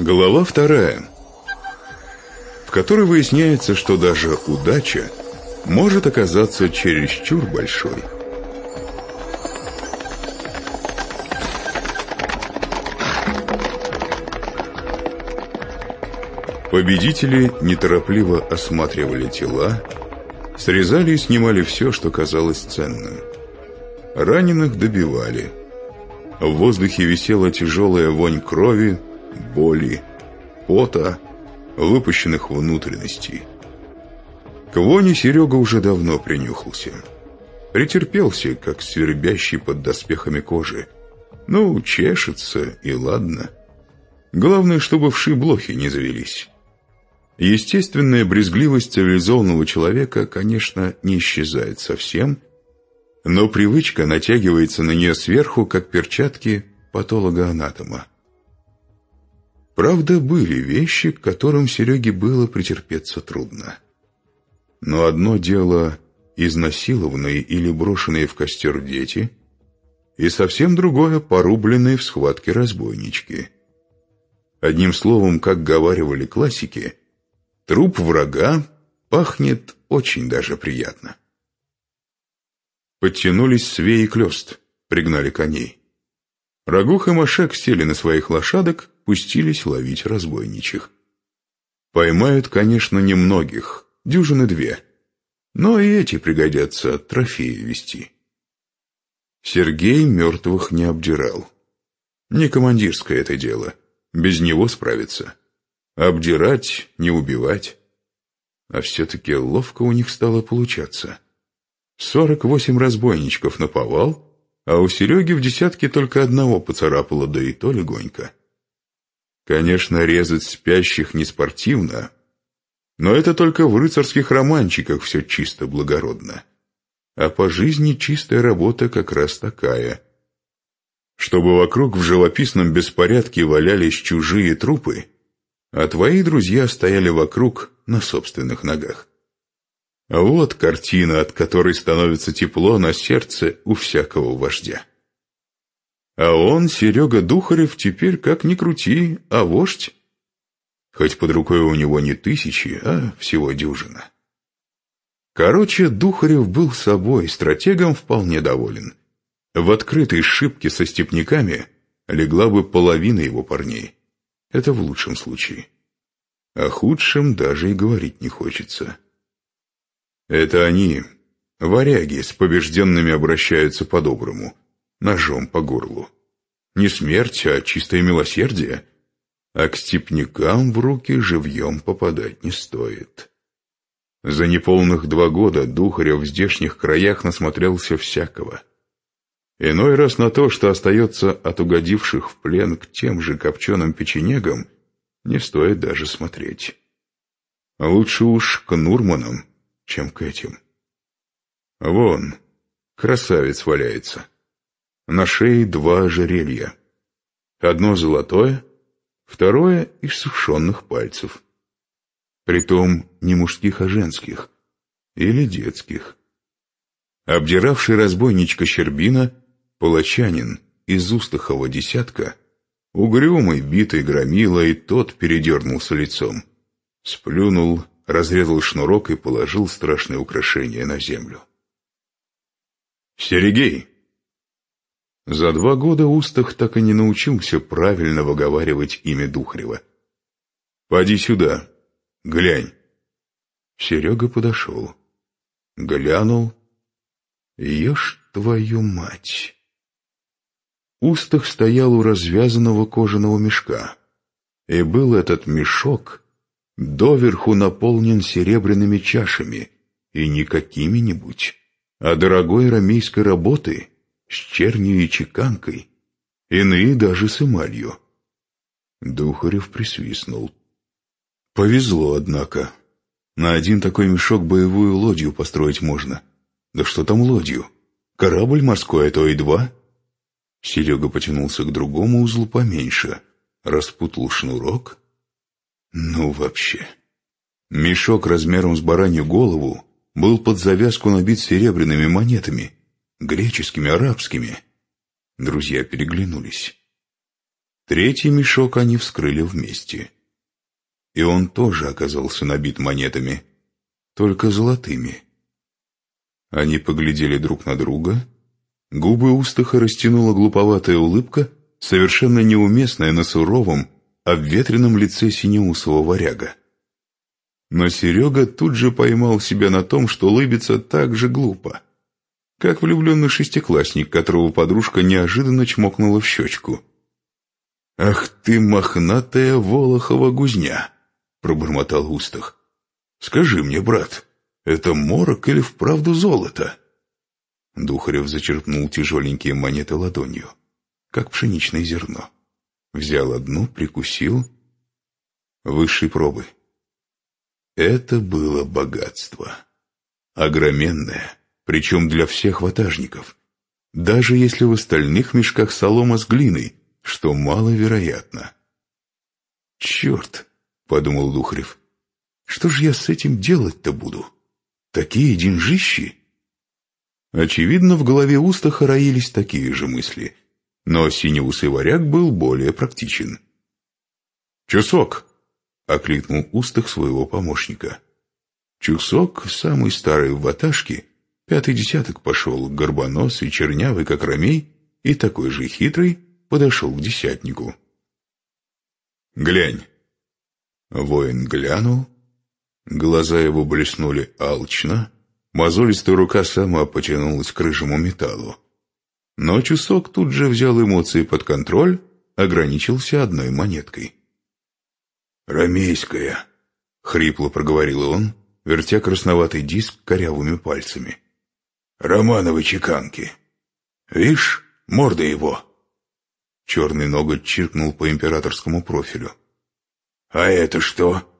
Глава вторая, в которой выясняется, что даже удача может оказаться чересчур большой. Победители неторопливо осматривали тела, срезали и снимали все, что казалось ценным. Раненых добивали. В воздухе висела тяжелая вонь крови, боли, пота, выпущенных внутренностей. К воне Серега уже давно принюхался. Претерпелся, как свербящий под доспехами кожи. Ну, чешется, и ладно. Главное, чтобы вши блохи не завелись. Естественная брезгливость цивилизованного человека, конечно, не исчезает совсем, но привычка натягивается на нее сверху, как перчатки патолога-анатома. Правда, были вещи, к которым Сереге было претерпеться трудно. Но одно дело изнасилованные или брошенные в костер дети, и совсем другое порубленные в схватке разбойнички. Одним словом, как говаривали классики, труп врага пахнет очень даже приятно. Подтянулись свей и клёст, пригнали коней. Рагух и Машек сели на своих лошадок, пустились ловить разбойничих. Поймают, конечно, немногих, дюжины две, но и эти пригодятся трофеи вести. Сергей мертвых не обдирал. Не командирское это дело, без него справиться. Обдирать, не убивать. А все-таки ловко у них стало получаться. Сорок восемь разбойничков наповал, а у Сереги в десятке только одного поцарапало, да и то легонько. Конечно, резать спящих не спортивно, но это только в рыцарских романчиках все чисто благородно. А по жизни чистая работа как раз такая. Чтобы вокруг в живописном беспорядке валялись чужие трупы, а твои друзья стояли вокруг на собственных ногах. Вот картина, от которой становится тепло на сердце у всякого вождя. А он, Серега Духарев, теперь, как ни крути, а вождь. Хоть под рукой у него не тысячи, а всего дюжина. Короче, Духарев был собой, стратегом вполне доволен. В открытой шибке со степняками легла бы половина его парней. Это в лучшем случае. О худшем даже и говорить не хочется. Это они, варяги, с побежденными обращаются по-доброму, ножом по горлу. Не смерть, а чистое милосердие. А к степнякам в руки живьем попадать не стоит. За неполных два года Духарев в здешних краях насмотрелся всякого. Иной раз на то, что остается от угодивших в плен к тем же копченым печенегам, не стоит даже смотреть. Лучше уж к Нурманам, чем к этим. Вон, красавец валяется. На шее два ожерелья. Одно золотое, второе из сушеных пальцев. Притом не мужских, а женских. Или детских. Обдиравший разбойничка Щербина, палачанин из Устахова десятка, угрюмый, битый громила, и тот передернулся лицом. Сплюнул, разрезал шнурок и положил страшное украшение на землю. «Серегей!» За два года Устах так и не научился правильно выговаривать имя Духарева. «Поди сюда, глянь». Серега подошел. Глянул. «Ешь твою мать!» Устах стоял у развязанного кожаного мешка. И был этот мешок доверху наполнен серебряными чашами, и не какими-нибудь, а дорогой рамейской работы с чернью и чеканкой, иные даже с эмалью. Духарев присвистнул. Повезло, однако. На один такой мешок боевую лодью построить можно. Да что там лодью? Корабль морской, а то и два. Серега потянулся к другому узлу поменьше, распутал шнурок. Ну, вообще. Мешок размером с баранью голову был под завязку набит серебряными монетами, греческими, арабскими. Друзья переглянулись. Третий мешок они вскрыли вместе. И он тоже оказался набит монетами, только золотыми. Они поглядели друг на друга. Губы Устаха растянула глуповатая улыбка, совершенно неуместная на суровом, обветренном лице синеусого варяга. Но Серега тут же поймал себя на том, что улыбиться так же глупо, как влюбленный шестиклассник, которого подружка неожиданно чмокнула в щечку. «Ах ты, мохнатая Волохова гузня!» — пробормотал Устах. «Скажи мне, брат, это морок или вправду золото?» Духарев зачерпнул тяжеленькие монеты ладонью, как пшеничное зерно. Взял одну, прикусил. Высшей пробы. Это было богатство. Огроменное, причем для всех ватажников. Даже если в остальных мешках солома с глиной, что маловероятно. «Черт!» — подумал Духарев. «Что же я с этим делать-то буду? Такие деньжищи!» Очевидно, в голове Устаха роились такие же мысли, но синеусый варяг был более практичен. «Чусок!» — окликнул Устах своего помощника. Чусок, самый старый в ваташке, пятый десяток пошел, горбоносый, чернявый, как ромей, и такой же хитрый, подошел к десятнику. «Глянь!» Воин глянул, глаза его блеснули алчно, мозолистая рука сама потянулась к рыжему металлу. Но Чусок тут же взял эмоции под контроль, ограничился одной монеткой. «Ромейская», — хрипло проговорил он, вертя красноватый диск корявыми пальцами. «Романовы чеканки. Вишь, морда его». Черный ноготь чиркнул по императорскому профилю. «А это что?»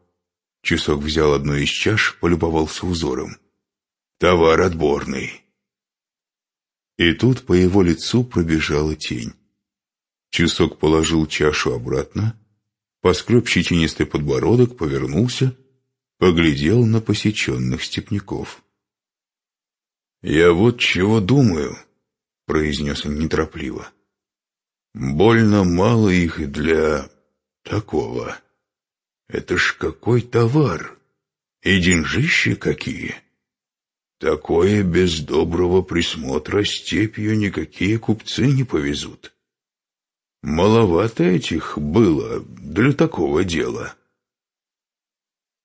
Часок взял одну из чаш, полюбовался узором. «Товар отборный». И тут по его лицу пробежала тень. Часок положил чашу обратно, поскреб щетинистый подбородок, повернулся, поглядел на посеченных степняков. «Я вот чего думаю», — произнес он неторопливо. Больно мало их для такого. Это ж какой товар! И деньжищи какие! Такое без доброго присмотра степью никакие купцы не повезут. Маловато этих было для такого дела.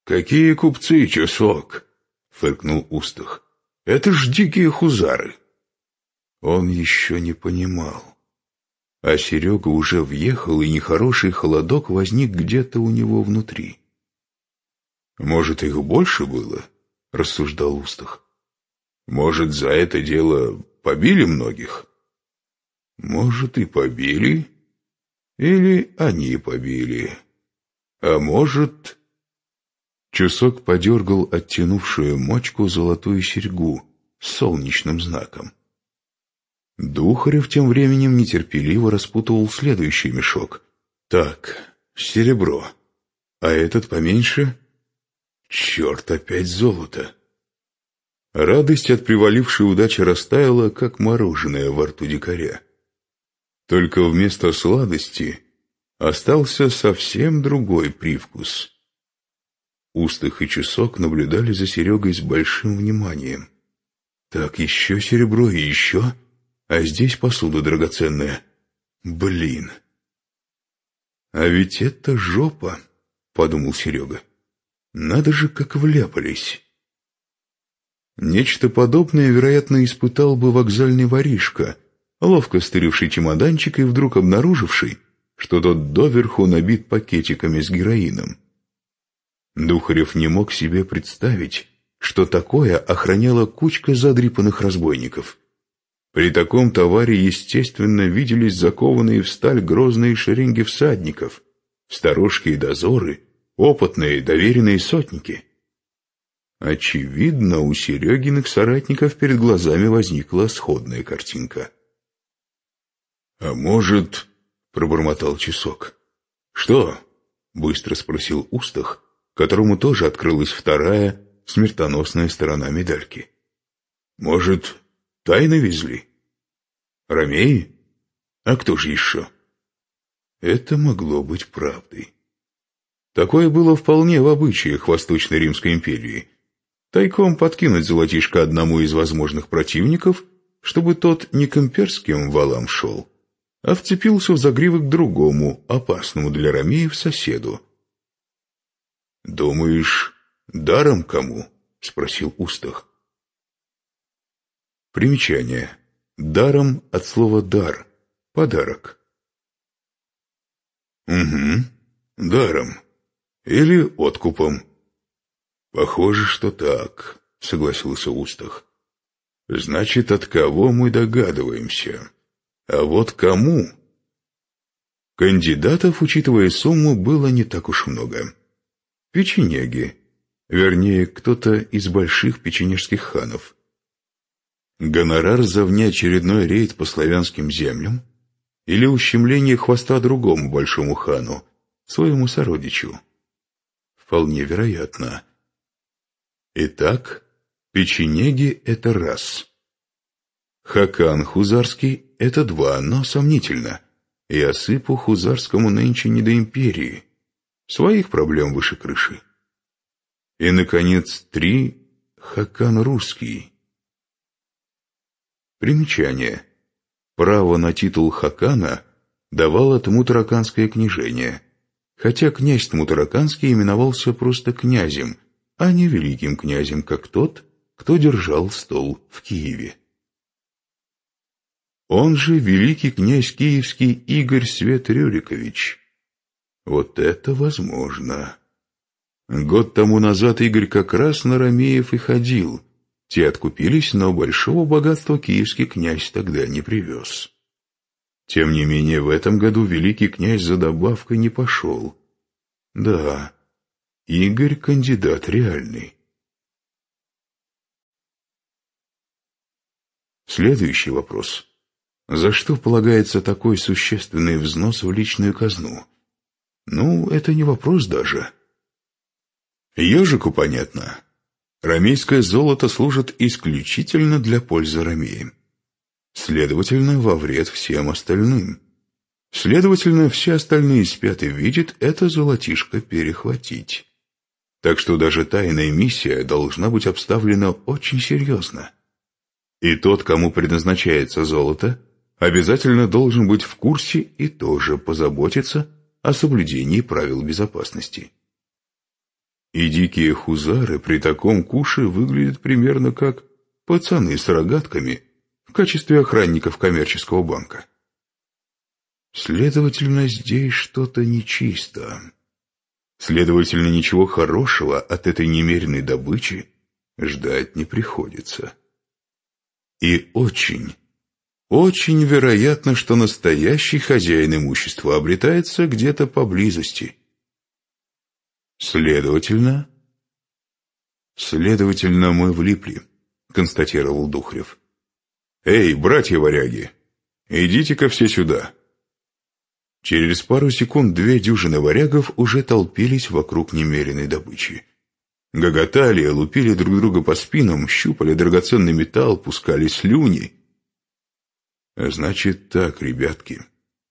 «Какие купцы, часок?» — фыркнул Устах. «Это ж дикие хузары». Он еще не понимал. А Серега уже въехал, и нехороший холодок возник где-то у него внутри. «Может, их больше было?» — рассуждал Устах. «Может, за это дело побили многих?» «Может, и побили, или они побили. А может...» Чусок подергал оттянувшую мочку золотую серьгу с солнечным знаком. Духарев тем временем нетерпеливо распутывал следующий мешок. Так, серебро. А этот поменьше? Черт, опять золото. Радость от привалившей удачи растаяла, как мороженое во рту дикаря. Только вместо сладости остался совсем другой привкус. Устых и часок наблюдали за Серегой с большим вниманием. Так, еще серебро и еще... А здесь посуда драгоценная. Блин. А ведь это жопа, подумал Серега. Надо же, как вляпались. Нечто подобное, вероятно, испытал бы вокзальный воришка, ловко стыривший чемоданчик и вдруг обнаруживший, что тот доверху набит пакетиками с героином. Духарев не мог себе представить, что такое охраняла кучка задрипанных разбойников. При таком товаре, естественно, виделись закованные в сталь грозные шеренги всадников, сторожки и дозоры, опытные доверенные сотники. Очевидно, у Серегиных соратников перед глазами возникла сходная картинка. «А может...» — пробормотал Часок. «Что?» — быстро спросил Устах, которому тоже открылась вторая, смертоносная сторона медальки. «Может, Тайно везли? Ромеи? А кто же еще? Это могло быть правдой. Такое было вполне в обычаях Восточной Римской империи. Тайком подкинуть золотишко одному из возможных противников, чтобы тот не к имперским валам шел, а вцепился в загривок другому, опасному для ромеев соседу. «Думаешь, даром кому?» — спросил Устах. Примечание. Даром от слова «дар» — подарок. «Угу, даром. Или откупом». «Похоже, что так», — согласился Устах. «Значит, от кого мы догадываемся? А вот кому?» Кандидатов, учитывая сумму, было не так уж много. Печенеги, вернее, кто-то из больших печенежских ханов. Гонорар за внеочередной рейд по славянским землям или ущемление хвоста другому большому хану, своему сородичу. Вполне вероятно. Итак, печенеги — это раз. Хакан Хузарский — это два, но сомнительно. И осыпу Хузарскому нынче не до империи. Своих проблем выше крыши. И, наконец, три — Хакан Русский. Примечание. Право на титул Хакана давало Тмутараканское княжение, хотя князь Тмутараканский именовался просто князем, а не великим князем, как тот, кто держал стол в Киеве. Он же великий князь киевский Игорь Свет Рюрикович, вот это возможно. Год тому назад Игорь как раз на Ромеев и ходил. Те откупились, но большого богатства киевский князь тогда не привез. Тем не менее, в этом году великий князь за добавкой не пошел. Да, Игорь кандидат реальный. Следующий вопрос. За что полагается такой существенный взнос в личную казну? Ну, это не вопрос даже. Ежику понятно. Ромейское золото служит исключительно для пользы Ромеи. Следовательно, во вред всем остальным. Следовательно, все остальные спят и видят это золотишко перехватить. Так что даже тайная миссия должна быть обставлена очень серьезно. И тот, кому предназначается золото, обязательно должен быть в курсе и тоже позаботиться о соблюдении правил безопасности. И дикие хузары при таком куше выглядят примерно как пацаны с рогатками в качестве охранников коммерческого банка. Следовательно, здесь что-то нечисто. Следовательно, ничего хорошего от этой немеренной добычи ждать не приходится. И очень, очень вероятно, что настоящий хозяин имущества обретается где-то поблизости. Следовательно... Следовательно, мы влипли, констатировал Духрев. Эй, братья-варяги, идите-ка все сюда. Через пару секунд две дюжины варягов уже толпились вокруг немеренной добычи. Гоготали, лупили друг друга по спинам, щупали драгоценный металл, пускали слюни — «Значит так, ребятки»,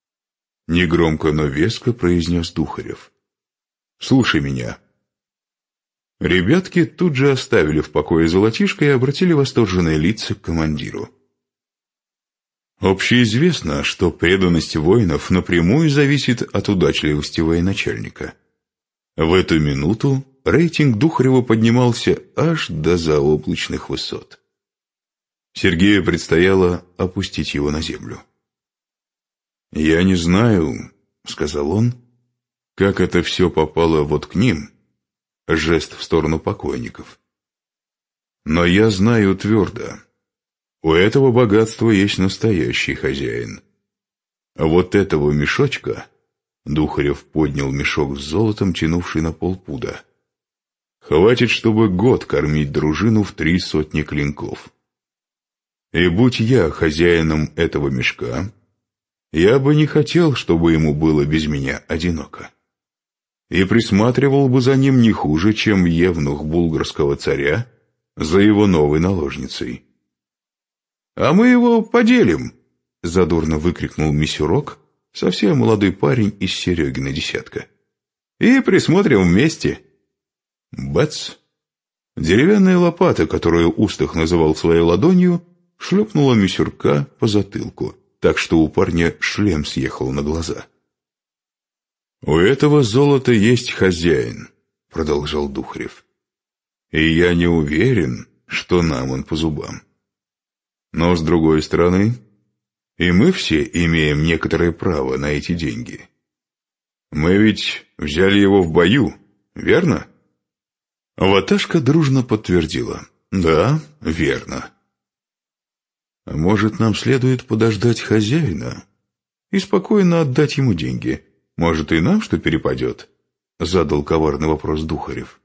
— негромко, но веско произнес Духарев. «Слушай меня». Ребятки тут же оставили в покое золотишко и обратили восторженные лица к командиру. Общеизвестно, что преданность воинов напрямую зависит от удачливости военачальника. В эту минуту рейтинг Духарева поднимался аж до заоблачных высот. Сергею предстояло опустить его на землю. «Я не знаю», — сказал он, — «как это все попало вот к ним», — жест в сторону покойников. «Но я знаю твердо, у этого богатства есть настоящий хозяин. А вот этого мешочка...» Духарев поднял мешок с золотом, тянувший на полпуда. «Хватит, чтобы год кормить дружину в три сотни клинков». И будь я хозяином этого мешка, я бы не хотел, чтобы ему было без меня одиноко. И присматривал бы за ним не хуже, чем евнух булгарского царя за его новой наложницей. «А мы его поделим!» — задорно выкрикнул Мисюрок, совсем молодой парень из Серегина десятка. «И присмотрим вместе». Бац! Деревянная лопата, которую Устах называл своей ладонью, шлепнула Мисюрка по затылку, так что у парня шлем съехал на глаза. «У этого золота есть хозяин», — продолжал Духарев. «И я не уверен, что нам он по зубам. Но, с другой стороны, и мы все имеем некоторое право на эти деньги. Мы ведь взяли его в бою, верно?» Ваташка дружно подтвердила. «Да, верно». «А может, нам следует подождать хозяина и спокойно отдать ему деньги?» Может, и нам что перепадет?» — задал коварный вопрос Духарев.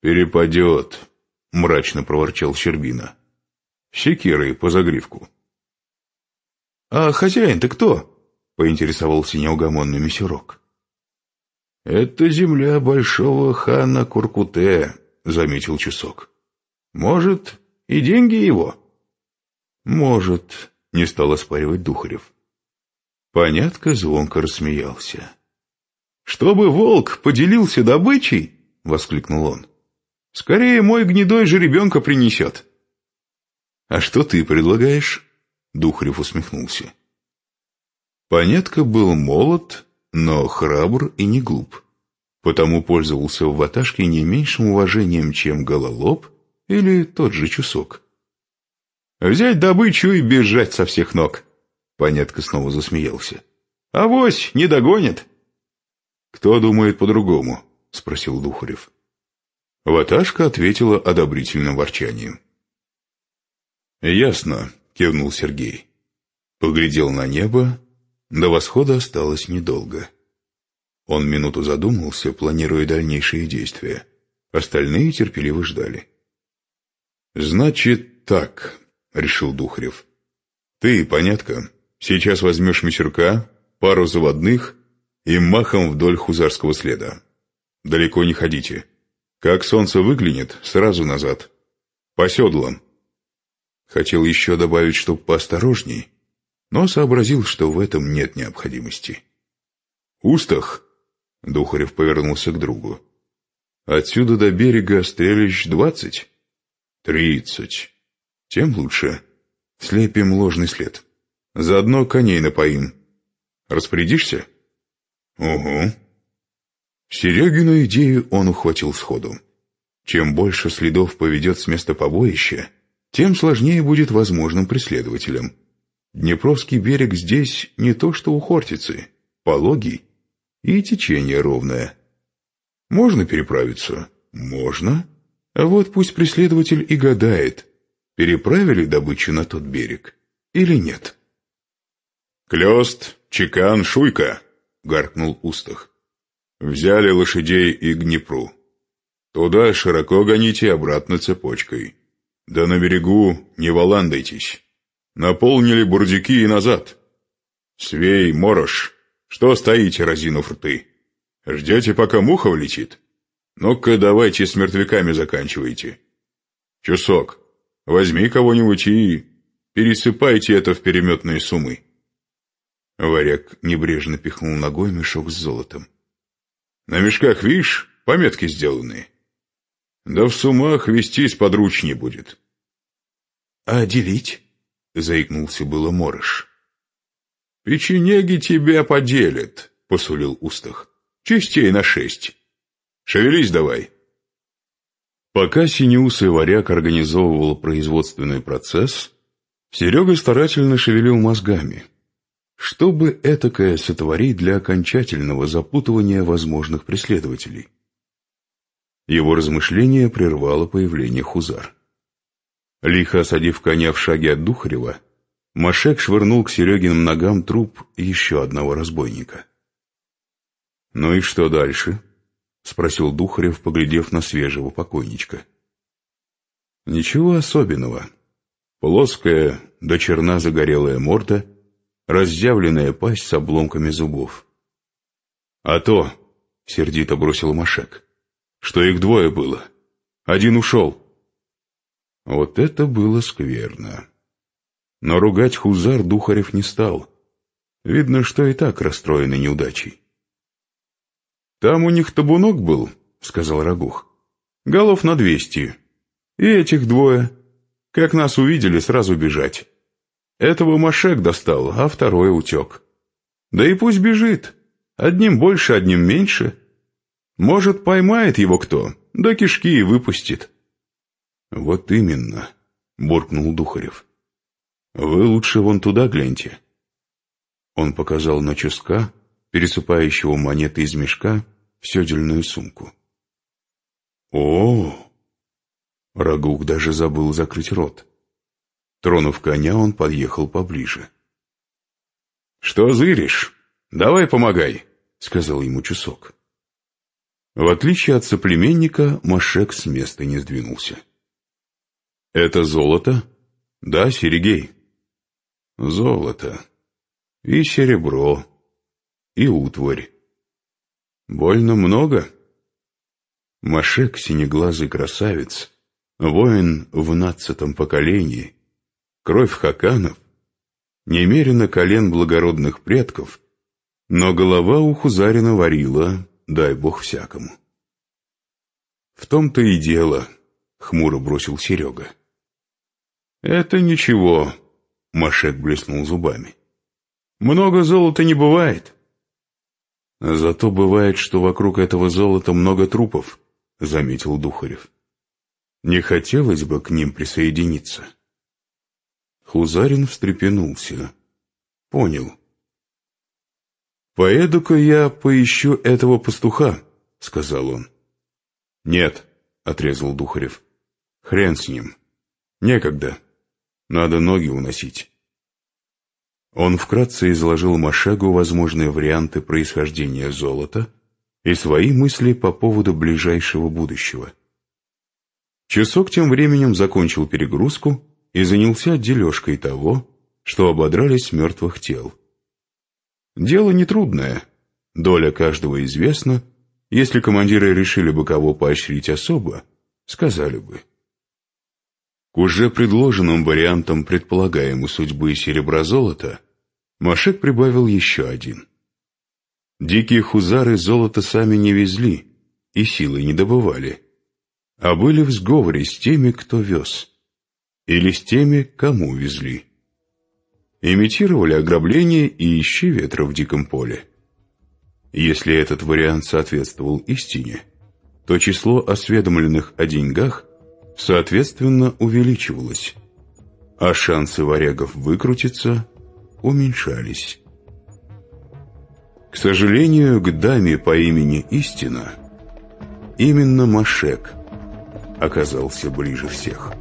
«Перепадет», — мрачно проворчал Щербина. «Секирой по загривку». «А хозяин-то кто?» — поинтересовался неугомонный мессерок. «Это земля большого хана Куркуте», — заметил Чусок. «Может, и деньги его?» «Может», — не стал оспаривать Духарев. Понятко звонко рассмеялся. «Чтобы волк поделился добычей!» — воскликнул он. «Скорее мой гнедой жеребенка принесет!» «А что ты предлагаешь?» — Духарев усмехнулся. Понятко был молод, но храбр и не глуп, потому пользовался в ваташке не меньшим уважением, чем гололоб или тот же чусок. «Взять добычу и бежать со всех ног!» Понятко снова засмеялся. «Авось, не догонит!» «Кто думает по-другому?» — спросил Духарев. Ваташка ответила одобрительным ворчанием. «Ясно», — кивнул Сергей. Поглядел на небо, до восхода осталось недолго. Он минуту задумался, планируя дальнейшие действия. Остальные терпеливо ждали. «Значит так», — решил Духарев. «Ты, понятка, Сейчас возьмешь Мисюрка, пару заводных и махом вдоль хузарского следа. Далеко не ходите. Как солнце выглянет, сразу назад. По седлам. Хотел еще добавить, чтоб поосторожней, но сообразил, что в этом нет необходимости. «Устах!» — Духарев повернулся к другу. «Отсюда до берега стрелищ двадцать?» «Тридцать. Тем лучше. Слепим ложный след». Заодно коней напоим. Распорядишься? Угу. Серегину идею он ухватил сходу. Чем больше следов поведет с места побоища, тем сложнее будет возможным преследователям. Днепровский берег здесь не то что у Хортицы, пологий и течение ровное. Можно переправиться? Можно. А вот пусть преследователь и гадает, переправили добычу на тот берег или нет. «Клёст, чекан, шуйка!» — гаркнул Устах. «Взяли лошадей и к. Туда широко гоните, обратно цепочкой. Да на берегу не валандайтесь. Наполнили бурдюки и назад. Свей, Морош, что стоите, разинув рты? Ждете, пока муха влетит? Ну-ка, давайте с мертвяками заканчивайте. Чусок, возьми кого-нибудь и пересыпайте это в переметные суммы». Варяг небрежно пихнул ногой мешок с золотом. «На мешках, видишь, пометки сделаны. Да в сумах вестись подручнее будет». «А делить?» — заикнулся было Морыш. «Печенеги тебя поделят», — посулил Устах. «Частей на шесть. Шевелись давай». Пока синеусый варяг организовывал производственный процесс, Серега старательно шевелил мозгами — что бы этакое сотворить для окончательного запутывания возможных преследователей? Его размышление прервало появление Хузар. Лихо осадив коня в шаге от Духарева, Машек швырнул к Серегиным ногам труп еще одного разбойника. «Ну и что дальше?» — спросил Духарев, поглядев на свежего покойничка. «Ничего особенного. Плоская, до черна загорелая морда — разъявленная пасть с обломками зубов. «А то!» — сердито бросил Машек. «Что их двое было. Один ушел». Вот это было скверно. Но ругать Хузар Духарев не стал. Видно, что и так расстроены неудачей. «Там у них табунок был», — сказал Рагух. «Голов на двести. И этих двое. Как нас увидели, сразу бежать. Этого Машек достал, а второй утек. Да и пусть бежит. Одним больше, одним меньше. Может, поймает его кто, да кишки и выпустит». «Вот именно», — буркнул Духарев. «Вы лучше вон туда гляньте». Он показал на чуска, пересыпающего монеты из мешка в седельную сумку. О, Рагук даже забыл закрыть рот. Тронув коня, он подъехал поближе. «Что зыришь? Давай помогай», — сказал ему часок. В отличие от соплеменника, Машек с места не сдвинулся. «Это золото?» «Да, Серегей». «Золото. И серебро. И утварь. Больно много?» Машек, синеглазый красавец, воин в нацатом поколении, кровь хаканов, немерено колен благородных предков, но голова у Хузарина варила, дай бог всякому. В том-то и дело, хмуро бросил Серега. Это ничего, Машек блеснул зубами. Много золота не бывает. Зато бывает, что вокруг этого золота много трупов, заметил Духарев. Не хотелось бы к ним присоединиться. Хузарин встрепенулся. Понял. «Поеду-ка я поищу этого пастуха», — сказал он. «Нет», — отрезал Духарев. «Хрен с ним. Некогда. Надо ноги уносить». Он вкратце изложил Машагу возможные варианты происхождения золота и свои мысли по поводу ближайшего будущего. Часок тем временем закончил перегрузку и занялся дележкой того, что ободрались мертвых тел. Дело нетрудное, доля каждого известна, если командиры решили бы кого поощрить особо, сказали бы. К уже предложенным вариантам предполагаемой судьбы серебра-золота Машек прибавил еще один. Дикие хузары золото сами не везли и силой не добывали, а были в сговоре с теми, кто вез, или с теми, кому везли. Имитировали ограбление и ищи ветра в диком поле. Если этот вариант соответствовал истине, то число осведомленных о деньгах соответственно увеличивалось, а шансы варягов выкрутиться уменьшались. К сожалению, к даме по имени Истина именно Машек оказался ближе всех.